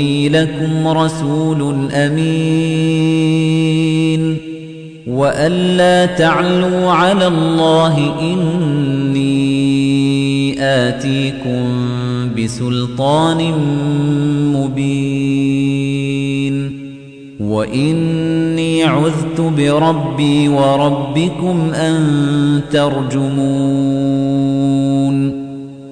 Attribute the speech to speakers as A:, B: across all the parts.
A: إني لكم رسول أمين. وأن لا تعلوا على الله إني آتيكم بسلطان مبين. وإني عذت بربي وربكم أن ترجمون.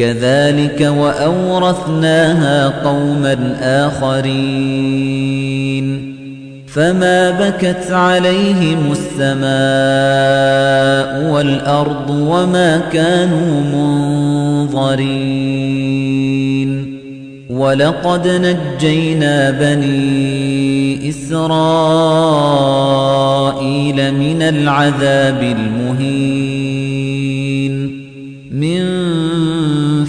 A: كذلك وأورثناها قوما آخرين. فما بكت عليهم السماء والأرض وما كانوا منظرين. ولقد نجينا بني إسرائيل من العذاب المهين. من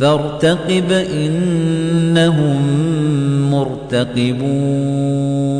A: فارتقب إنهم مرتقبون.